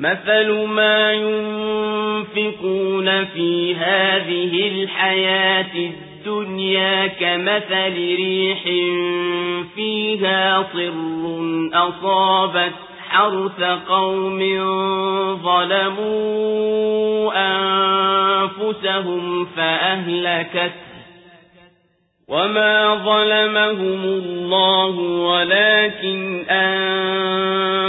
مثل ما ينفقون في هذه الحياة الدنيا كمثل ريح فيها صر أصابت حرث قوم ظلموا أنفسهم فأهلكت وما ظلمهم الله ولكن أنفسهم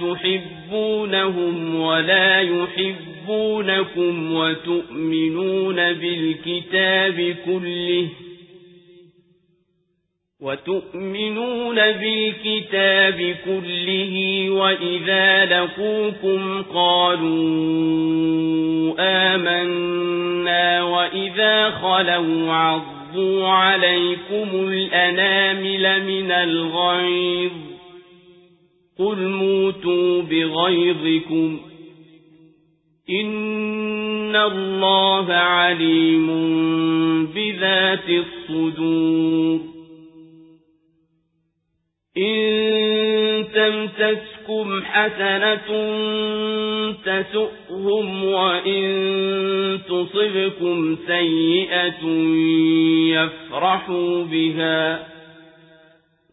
تحبونهم ولا يحبونكم وتؤمنون بالكتاب كله وتؤمنون بالكتاب كله وإذا لقوكم قالوا آمنا وإذا خلوا عَرَضُوا عَلَيْكُمُ الْأَنَامِلَ مِنَ الْغَيْظِ قُلْ مُوتُوا بِغَيْظِكُمْ إِنَّ اللَّهَ عَلِيمٌ بِذَاتِ الصُّدُورِ إِن تَمْسَسْكُمْ حَسَنَةٌ تَسُؤْهُمْ وَإِن تُصِبْكُمْ سَيِّئَةٌ يَفْرَحُوا بِهَا